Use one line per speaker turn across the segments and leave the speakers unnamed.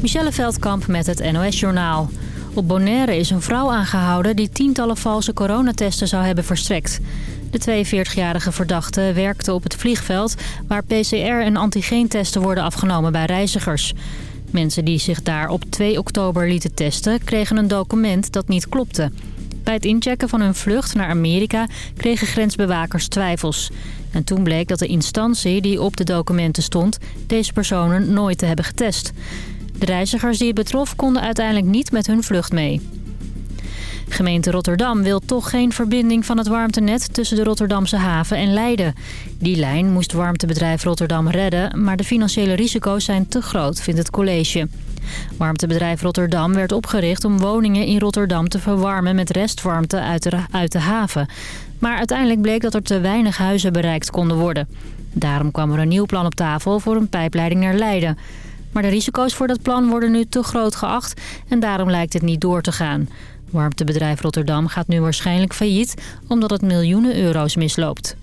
Michelle Veldkamp met het NOS-journaal. Op Bonaire is een vrouw aangehouden die tientallen valse coronatesten zou hebben verstrekt. De 42-jarige verdachte werkte op het vliegveld... waar PCR- en antigeentesten worden afgenomen bij reizigers. Mensen die zich daar op 2 oktober lieten testen... kregen een document dat niet klopte. Bij het inchecken van hun vlucht naar Amerika kregen grensbewakers twijfels. En toen bleek dat de instantie die op de documenten stond... deze personen nooit te hebben getest. De reizigers die het betrof konden uiteindelijk niet met hun vlucht mee. Gemeente Rotterdam wil toch geen verbinding van het warmtenet tussen de Rotterdamse haven en Leiden. Die lijn moest warmtebedrijf Rotterdam redden, maar de financiële risico's zijn te groot, vindt het college. Warmtebedrijf Rotterdam werd opgericht om woningen in Rotterdam te verwarmen met restwarmte uit de, uit de haven. Maar uiteindelijk bleek dat er te weinig huizen bereikt konden worden. Daarom kwam er een nieuw plan op tafel voor een pijpleiding naar Leiden. Maar de risico's voor dat plan worden nu te groot geacht en daarom lijkt het niet door te gaan. Warmtebedrijf Rotterdam gaat nu waarschijnlijk failliet omdat het miljoenen euro's misloopt.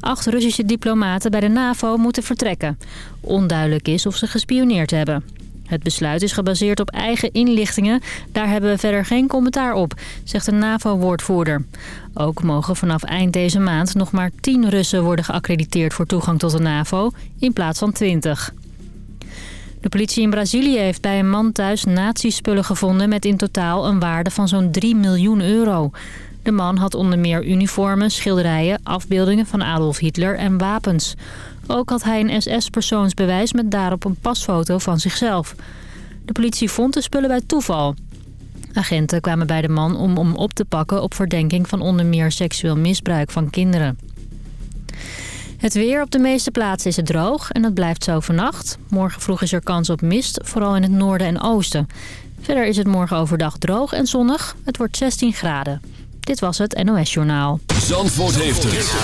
Acht Russische diplomaten bij de NAVO moeten vertrekken. Onduidelijk is of ze gespioneerd hebben. Het besluit is gebaseerd op eigen inlichtingen. Daar hebben we verder geen commentaar op, zegt een NAVO-woordvoerder. Ook mogen vanaf eind deze maand nog maar 10 Russen worden geaccrediteerd voor toegang tot de NAVO... in plaats van 20. De politie in Brazilië heeft bij een man thuis nazi-spullen gevonden... met in totaal een waarde van zo'n 3 miljoen euro. De man had onder meer uniformen, schilderijen, afbeeldingen van Adolf Hitler en wapens. Ook had hij een SS-persoonsbewijs met daarop een pasfoto van zichzelf. De politie vond de spullen bij toeval. Agenten kwamen bij de man om hem op te pakken op verdenking van onder meer seksueel misbruik van kinderen. Het weer op de meeste plaatsen is het droog en het blijft zo vannacht. Morgen vroeg is er kans op mist, vooral in het noorden en oosten. Verder is het morgen overdag droog en zonnig. Het wordt 16 graden. Dit was het NOS Journaal.
Zandvoort heeft het.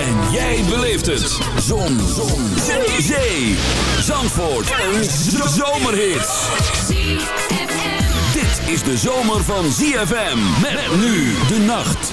En jij beleeft het. Zon. Zon. Zee. Zee. Zandvoort. Een zomerhit. Dit is de zomer van ZFM. Met nu de nacht.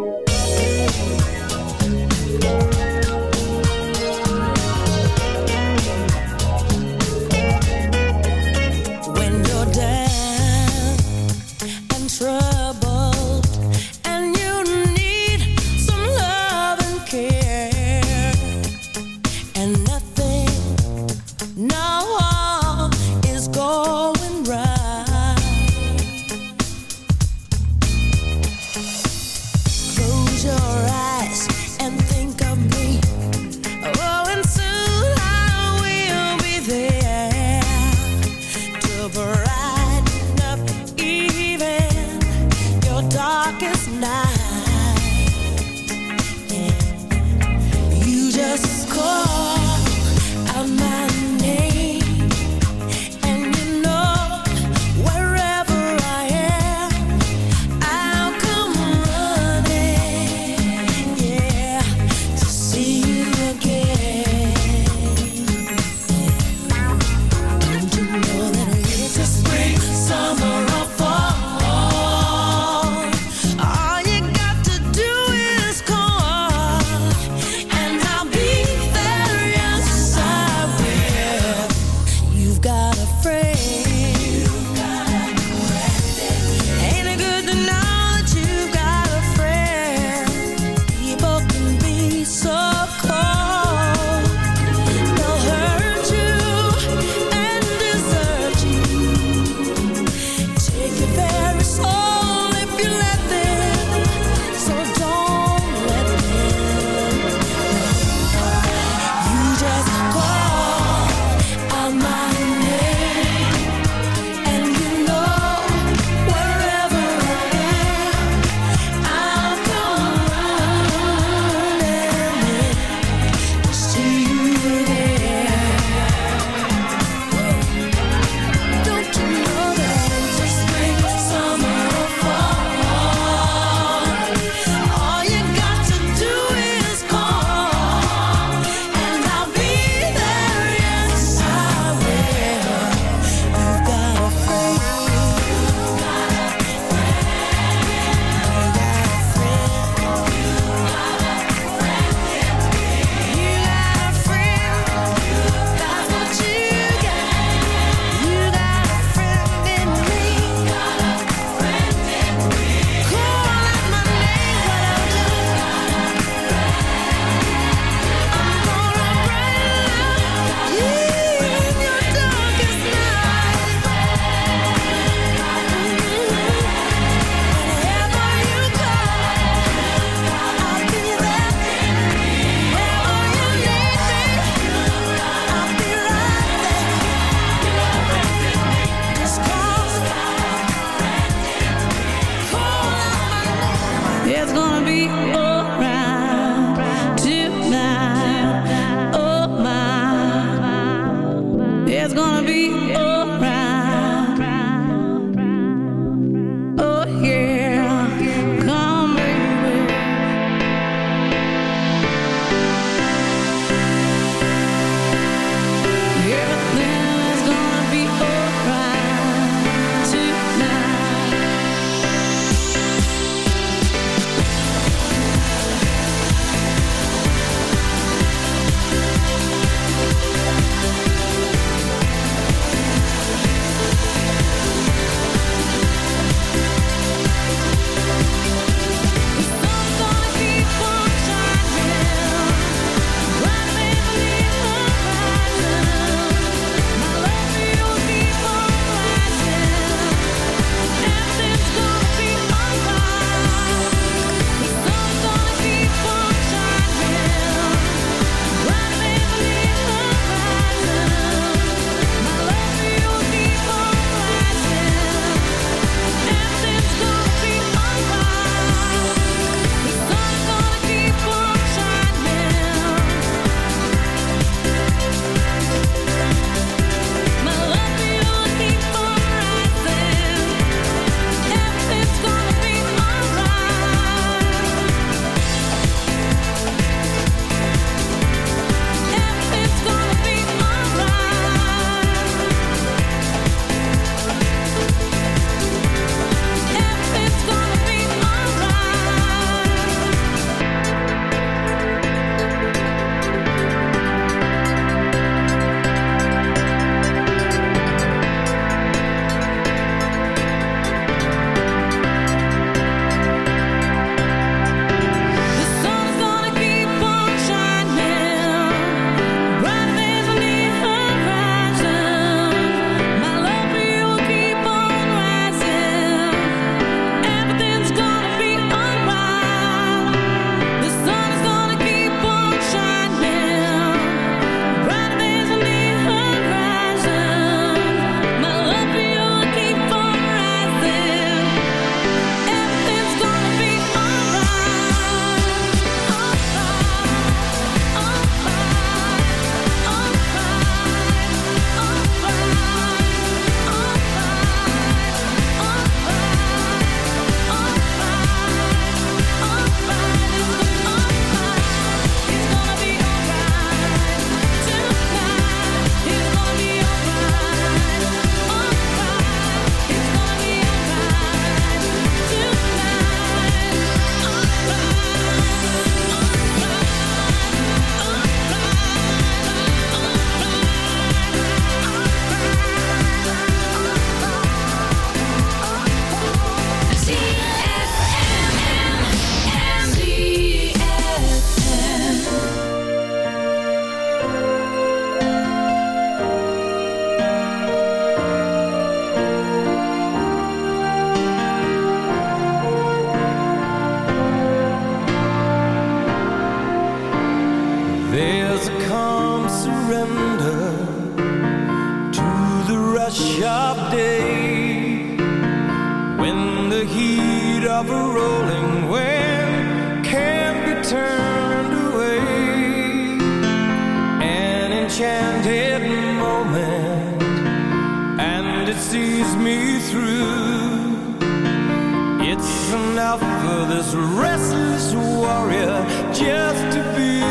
For this restless warrior just to be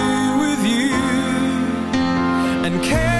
with you. And can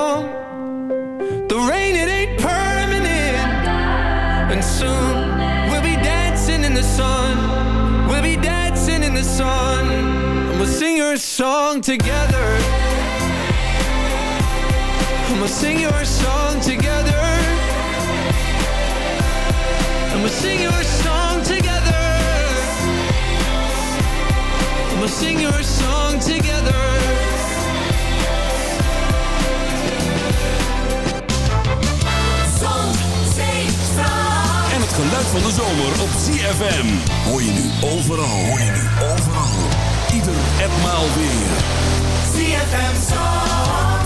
Song together. And we'll sing your song together. And we'll sing your song together. And we'll sing your song together.
Zon, zee, strand.
En het geluid van de zomer op ZFM. Hoor je nu overal. Hoor je nu overal. En maal weer.
ZFM Zandvoort.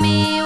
meu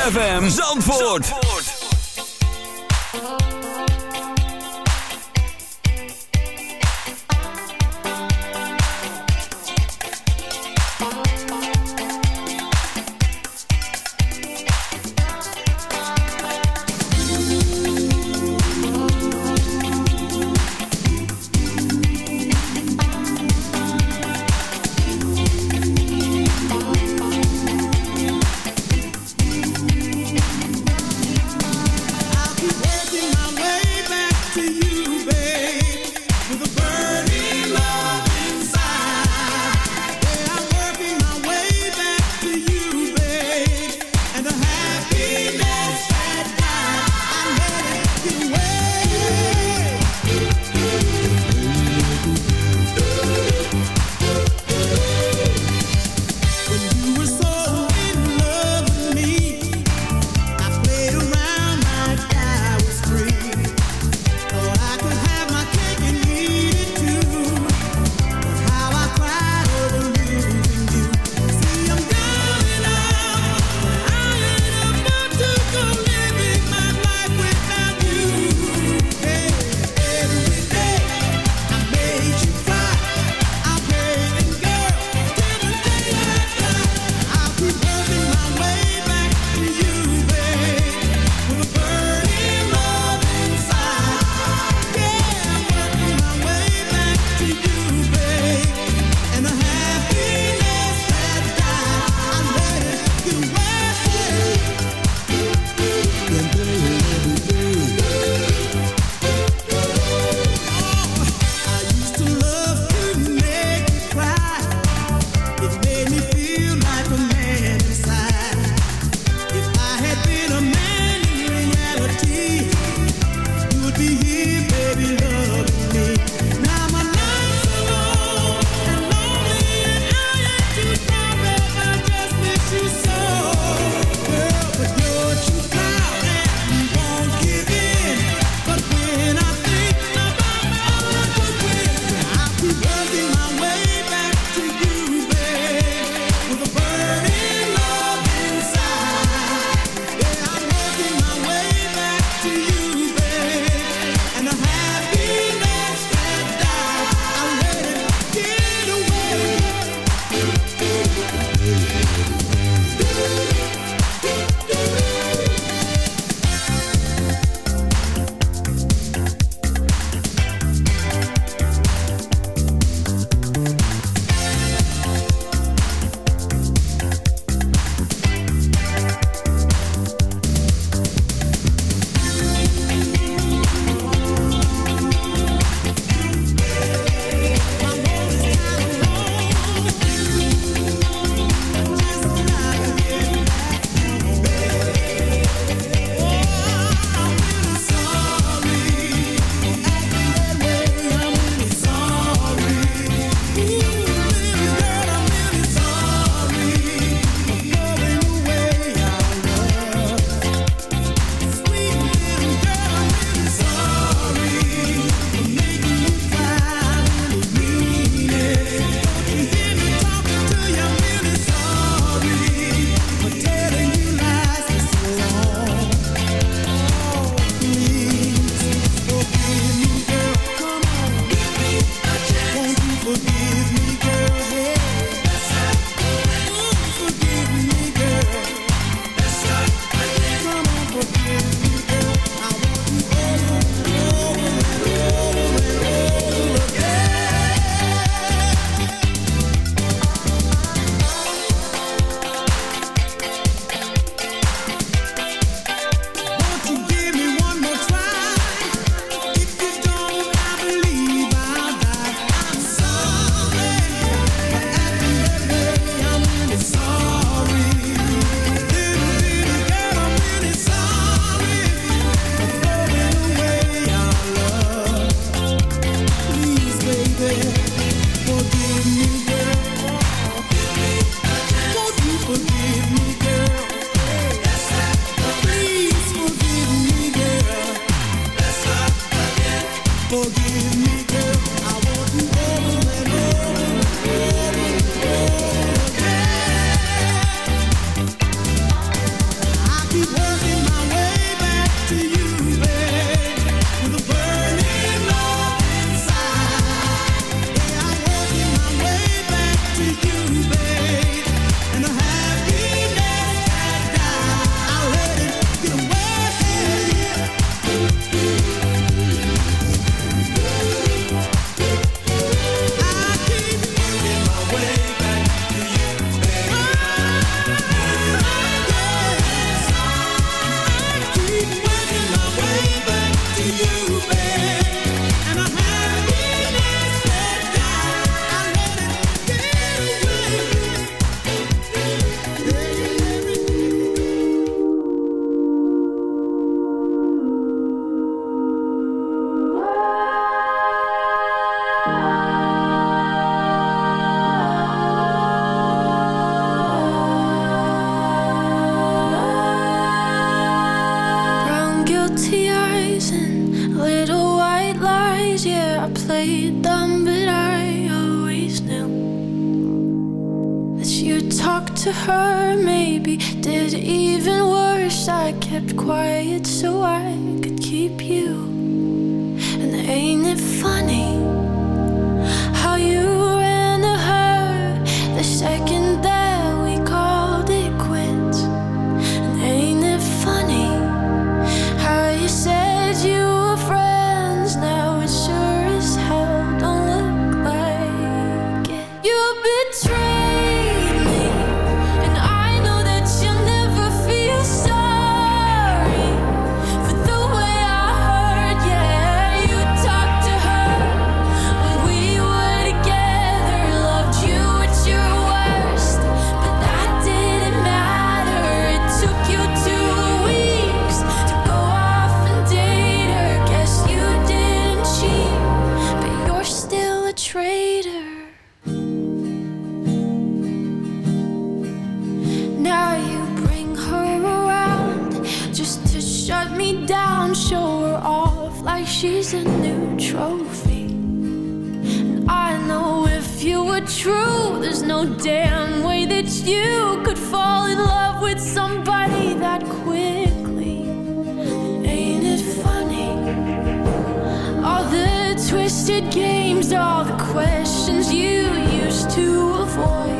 ZFM Zandvoort.
little white lies. Yeah, I played them, but I always knew that you talked to her. Maybe did even worse. I kept quiet so I could keep you. And ain't it funny how you ran to her the second? no damn way that you could fall in love with somebody that quickly. Ain't it funny? All the twisted games, all the questions you used to avoid.